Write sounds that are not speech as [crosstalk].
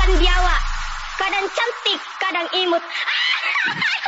makan biawak. Kadang cantik, kadang imut. [laughs]